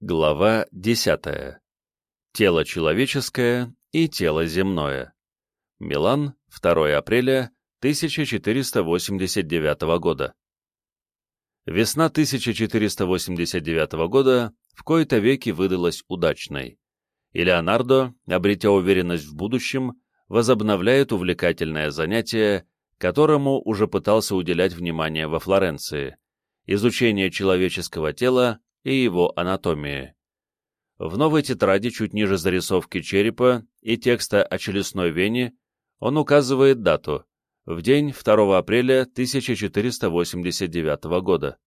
Глава 10. Тело человеческое и тело земное. Милан, 2 апреля 1489 года. Весна 1489 года в кои-то веки выдалась удачной, и Леонардо, обретя уверенность в будущем, возобновляет увлекательное занятие, которому уже пытался уделять внимание во Флоренции – изучение человеческого тела и его анатомии. В новой тетради чуть ниже зарисовки черепа и текста о челюстной вене он указывает дату – в день 2 апреля 1489 года.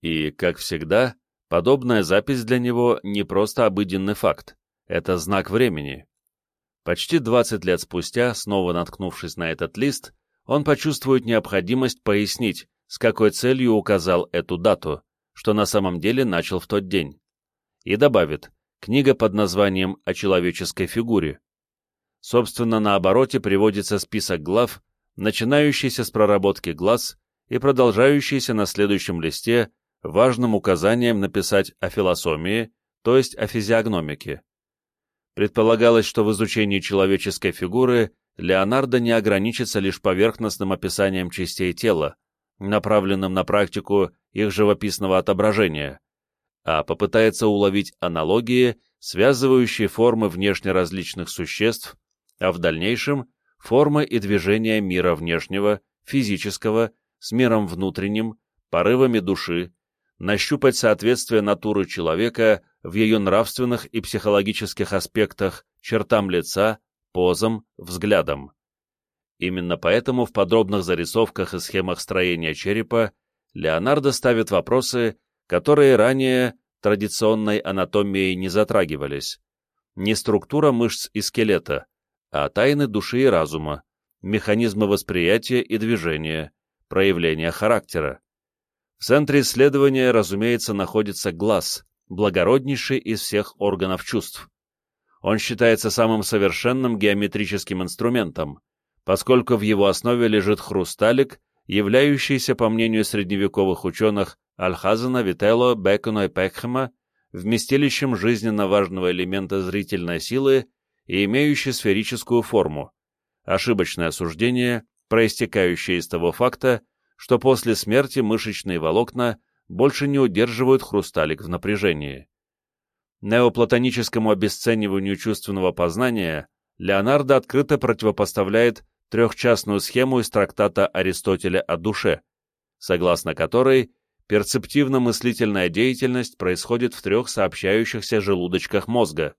И, как всегда, подобная запись для него не просто обыденный факт, это знак времени. Почти 20 лет спустя, снова наткнувшись на этот лист, он почувствует необходимость пояснить, с какой целью указал эту дату, что на самом деле начал в тот день. И добавит, книга под названием «О человеческой фигуре». Собственно, на обороте приводится список глав, начинающийся с проработки глаз и продолжающийся на следующем листе важным указанием написать о филосомии, то есть о физиогномике. Предполагалось, что в изучении человеческой фигуры Леонардо не ограничится лишь поверхностным описанием частей тела, направленным на практику их живописного отображения, а попытается уловить аналогии, связывающие формы внешне различных существ, а в дальнейшем — формы и движения мира внешнего, физического, с миром внутренним, порывами души, нащупать соответствие натуры человека в ее нравственных и психологических аспектах, чертам лица, позам, взглядам. Именно поэтому в подробных зарисовках и схемах строения черепа Леонардо ставит вопросы, которые ранее традиционной анатомией не затрагивались. Не структура мышц и скелета, а тайны души и разума, механизмы восприятия и движения, проявления характера. В центре исследования, разумеется, находится глаз, благороднейший из всех органов чувств. Он считается самым совершенным геометрическим инструментом, поскольку в его основе лежит хрусталик являющийся, по мнению средневековых ученых Альхазена, Вителло, Бекона и Пекхема, вместилищем жизненно важного элемента зрительной силы и имеющий сферическую форму, ошибочное суждение, проистекающее из того факта, что после смерти мышечные волокна больше не удерживают хрусталик в напряжении. Неоплатоническому обесцениванию чувственного познания Леонардо открыто противопоставляет трехчастную схему из трактата Аристотеля о душе, согласно которой перцептивно-мыслительная деятельность происходит в трех сообщающихся желудочках мозга.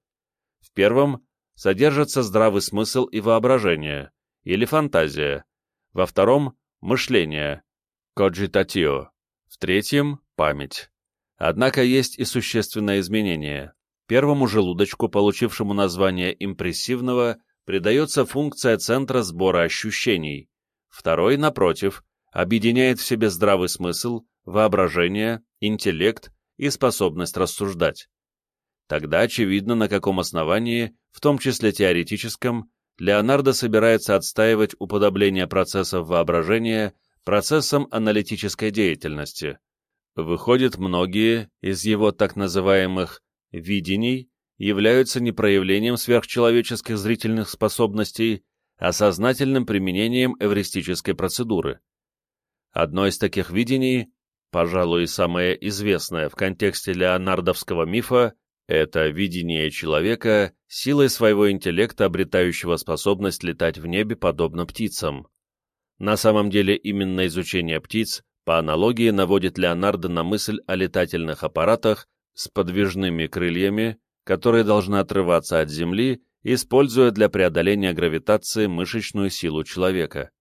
В первом содержится здравый смысл и воображение, или фантазия, во втором – мышление, cogitатio, в третьем – память. Однако есть и существенное изменение. Первому желудочку, получившему название импрессивного, придается функция центра сбора ощущений. Второй, напротив, объединяет в себе здравый смысл, воображение, интеллект и способность рассуждать. Тогда очевидно, на каком основании, в том числе теоретическом, Леонардо собирается отстаивать уподобление процессов воображения процессам аналитической деятельности. Выходит, многие из его так называемых «видений» являются не проявлением сверхчеловеческих зрительных способностей, а сознательным применением эвристической процедуры. Одно из таких видений, пожалуй, самое известное в контексте леонардовского мифа, это видение человека, силой своего интеллекта, обретающего способность летать в небе подобно птицам. На самом деле именно изучение птиц, по аналогии, наводит Леонардо на мысль о летательных аппаратах с подвижными крыльями, которые должны отрываться от Земли, используя для преодоления гравитации мышечную силу человека.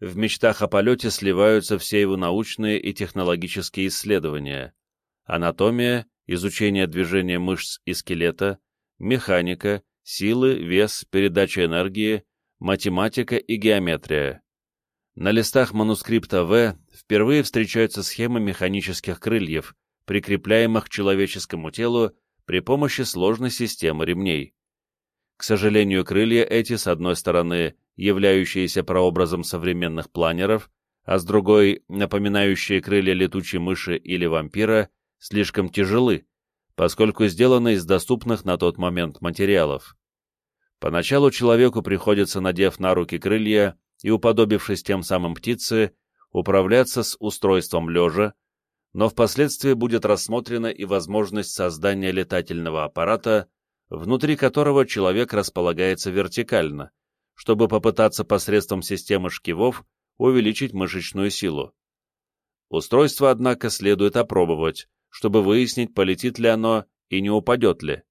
В мечтах о полете сливаются все его научные и технологические исследования. Анатомия, изучение движения мышц и скелета, механика, силы, вес, передача энергии, математика и геометрия. На листах манускрипта В впервые встречаются схемы механических крыльев, прикрепляемых к человеческому телу при помощи сложной системы ремней. К сожалению, крылья эти, с одной стороны, являющиеся прообразом современных планеров, а с другой, напоминающие крылья летучей мыши или вампира, слишком тяжелы, поскольку сделаны из доступных на тот момент материалов. Поначалу человеку приходится, надев на руки крылья и уподобившись тем самым птице, управляться с устройством лежа, но впоследствии будет рассмотрена и возможность создания летательного аппарата, внутри которого человек располагается вертикально, чтобы попытаться посредством системы шкивов увеличить мышечную силу. Устройство, однако, следует опробовать, чтобы выяснить, полетит ли оно и не упадет ли.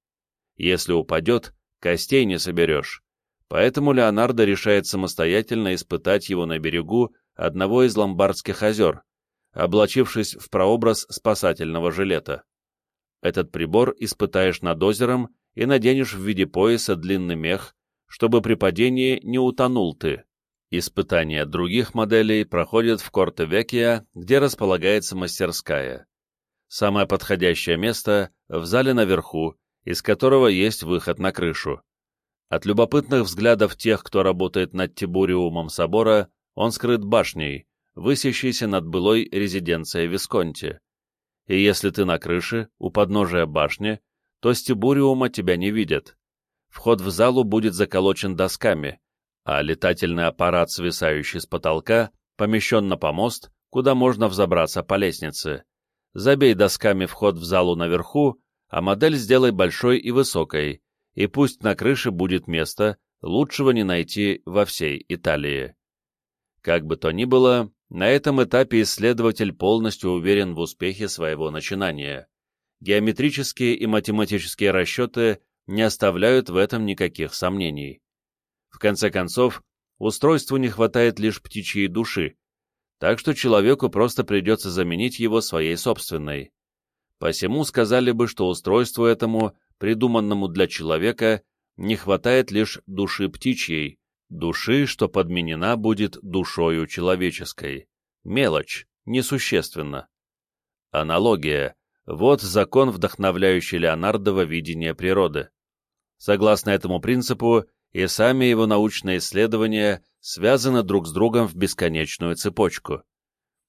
Если упадет, костей не соберешь. Поэтому Леонардо решает самостоятельно испытать его на берегу одного из ломбардских озер, облачившись в прообраз спасательного жилета. Этот прибор испытаешь над озером и наденешь в виде пояса длинный мех, чтобы при падении не утонул ты. Испытания других моделей проходят в Корте-Векия, где располагается мастерская. Самое подходящее место — в зале наверху, из которого есть выход на крышу. От любопытных взглядов тех, кто работает над Тибуриумом собора, он скрыт башней, высящейся над былой резиденцией Висконти. И если ты на крыше, у подножия башни, то с Тибуриума тебя не видят. Вход в залу будет заколочен досками, а летательный аппарат, свисающий с потолка, помещен на помост, куда можно взобраться по лестнице. Забей досками вход в залу наверху, а модель сделай большой и высокой, и пусть на крыше будет место, лучшего не найти во всей Италии. Как бы то ни было, на этом этапе исследователь полностью уверен в успехе своего начинания. Геометрические и математические расчеты не оставляют в этом никаких сомнений. В конце концов, устройству не хватает лишь птичьей души, так что человеку просто придется заменить его своей собственной. Посему сказали бы, что устройству этому, придуманному для человека, не хватает лишь души птичьей, души, что подменена будет душою человеческой. Мелочь, несущественно. Аналогия — вот закон, вдохновляющий Леонардово видение природы. Согласно этому принципу, и сами его научные исследования связаны друг с другом в бесконечную цепочку.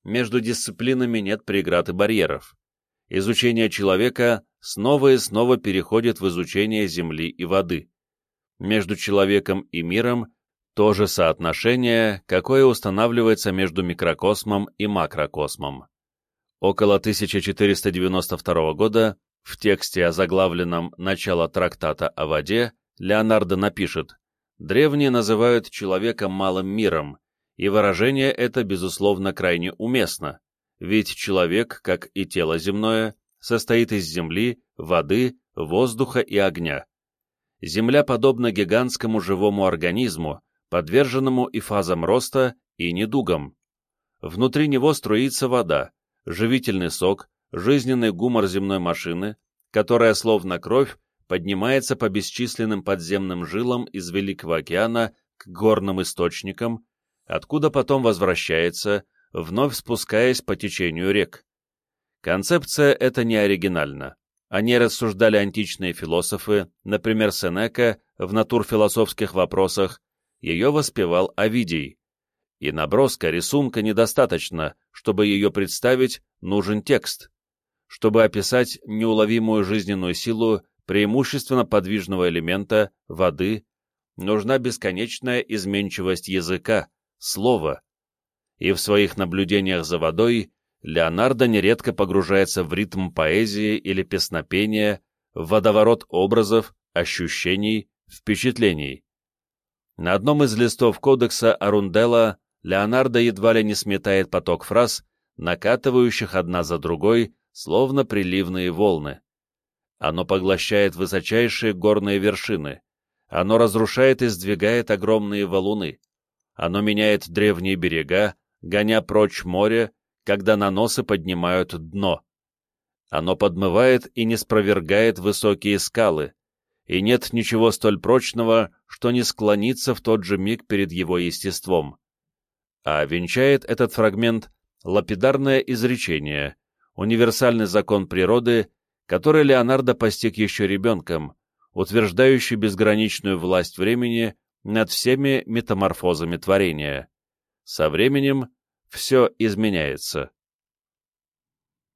Между дисциплинами нет преград и барьеров. Изучение человека снова и снова переходит в изучение Земли и воды. Между человеком и миром то же соотношение, какое устанавливается между микрокосмом и макрокосмом. Около 1492 года в тексте, озаглавленном «Начало трактата о воде», Леонардо напишет «Древние называют человека малым миром, и выражение это, безусловно, крайне уместно, ведь человек, как и тело земное, состоит из земли, воды, воздуха и огня. Земля подобна гигантскому живому организму, подверженному и фазам роста, и недугам. Внутри него струится вода, живительный сок, жизненный гумор земной машины, которая, словно кровь, поднимается по бесчисленным подземным жилам из Великого океана к горным источникам, откуда потом возвращается, вновь спускаясь по течению рек. Концепция эта не оригинальна. О ней рассуждали античные философы, например, Сенека в натурфилософских вопросах, ее воспевал Овидий. И наброска рисунка недостаточно, чтобы ее представить, нужен текст. Чтобы описать неуловимую жизненную силу преимущественно подвижного элемента, воды, нужна бесконечная изменчивость языка, слова. И в своих наблюдениях за водой Леонардо нередко погружается в ритм поэзии или песнопения, в водоворот образов, ощущений, впечатлений. На одном из листов кодекса Арунделла Леонардо едва ли не сметает поток фраз, накатывающих одна за другой, словно приливные волны. Оно поглощает высочайшие горные вершины. Оно разрушает и сдвигает огромные валуны. Оно меняет древние берега, гоня прочь море, когда наносы поднимают дно. Оно подмывает и не спровергает высокие скалы, и нет ничего столь прочного, что не склонится в тот же миг перед его естеством. А венчает этот фрагмент лапидарное изречение, универсальный закон природы который Леонардо постиг еще ребенком, утверждающий безграничную власть времени над всеми метаморфозами творения. Со временем все изменяется.